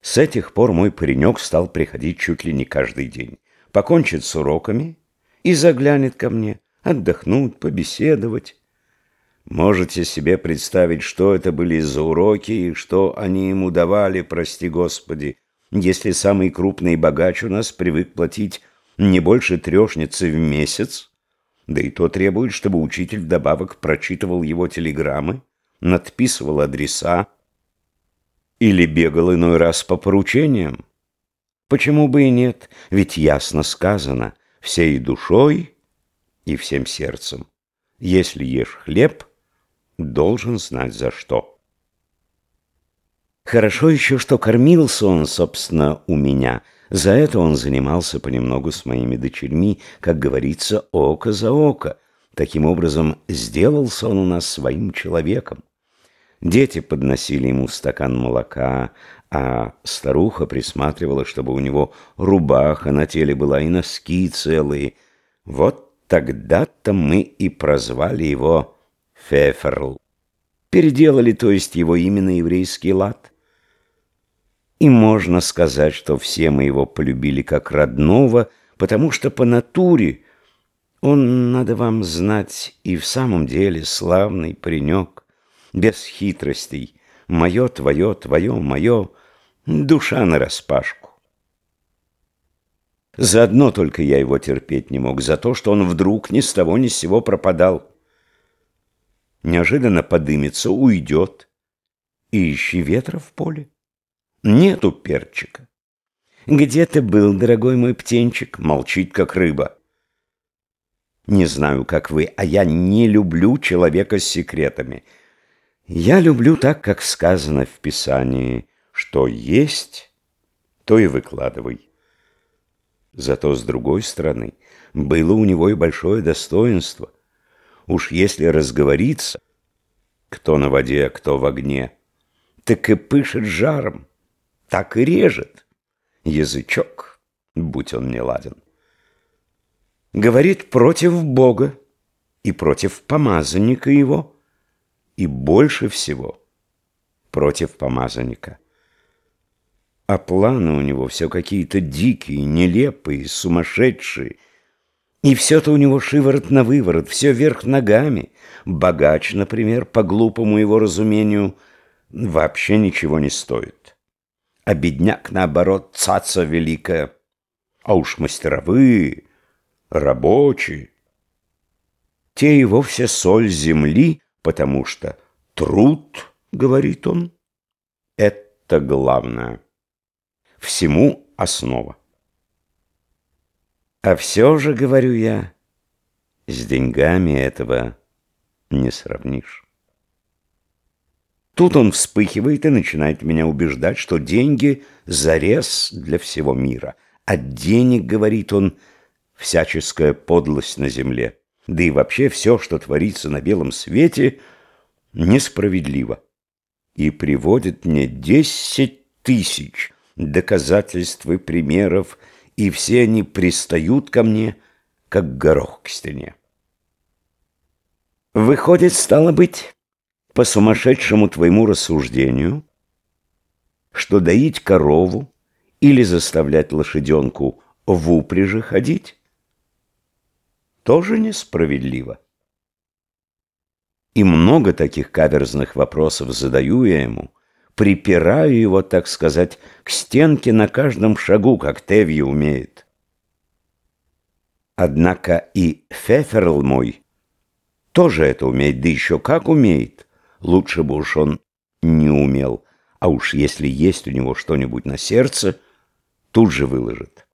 С этих пор мой паренек стал приходить чуть ли не каждый день. Покончит с уроками и заглянет ко мне, отдохнуть, побеседовать. Можете себе представить, что это были за уроки и что они ему давали, прости Господи, если самый крупный богач у нас привык платить не больше трешницы в месяц, да и то требует, чтобы учитель вдобавок прочитывал его телеграммы, надписывал адреса или бегал иной раз по поручениям. Почему бы и нет, ведь ясно сказано, всей душой и всем сердцем. Если ешь хлеб, должен знать за что. Хорошо еще, что кормился он, собственно, у меня. За это он занимался понемногу с моими дочерьми, как говорится, око за око. Таким образом, сделался он у нас своим человеком. Дети подносили ему стакан молока, а старуха присматривала, чтобы у него рубаха на теле была и носки целые. Вот тогда-то мы и прозвали его Феферл. Переделали, то есть, его имя на еврейский лад. И можно сказать, что все мы его полюбили как родного, потому что по натуре он, надо вам знать, и в самом деле славный паренек, без хитростей. Мое, твое, твое, мое, душа нараспашку. Заодно только я его терпеть не мог, за то, что он вдруг ни с того ни с сего пропадал неожиданно подымется, уйдет. И ищи ветра в поле. Нету перчика. Где ты был, дорогой мой птенчик? Молчит, как рыба. Не знаю, как вы, а я не люблю человека с секретами. Я люблю так, как сказано в Писании, что есть, то и выкладывай. Зато, с другой стороны, было у него и большое достоинство. Уж если разговориться, кто на воде, а кто в огне, так и пышет жаром, так и режет язычок, будь он не ладен. Говорит против Бога и против помазанника его, и больше всего против помазанника. А планы у него все какие-то дикие, нелепые, сумасшедшие, и все-то у него шиворот на выворот, все вверх ногами. Богач, например, по глупому его разумению, вообще ничего не стоит. А бедняк, наоборот, цаца великая. А уж мастеровые, рабочие. Те и вовсе соль земли, потому что труд, говорит он, это главное. Всему основа. А все же, говорю я, с деньгами этого не сравнишь. Тут он вспыхивает и начинает меня убеждать, что деньги — зарез для всего мира. От денег, говорит он, всяческая подлость на земле. Да и вообще все, что творится на белом свете, несправедливо. И приводит мне десять тысяч доказательств и примеров, и все они пристают ко мне, как горох к стене. Выходит, стало быть, по сумасшедшему твоему рассуждению, что доить корову или заставлять лошаденку в упряжи ходить тоже несправедливо. И много таких каверзных вопросов задаю я ему, припираю его, так сказать, к стенке на каждом шагу, как Теви умеет. Однако и Феферл мой тоже это умеет, да еще как умеет. Лучше бы уж он не умел, а уж если есть у него что-нибудь на сердце, тут же выложит.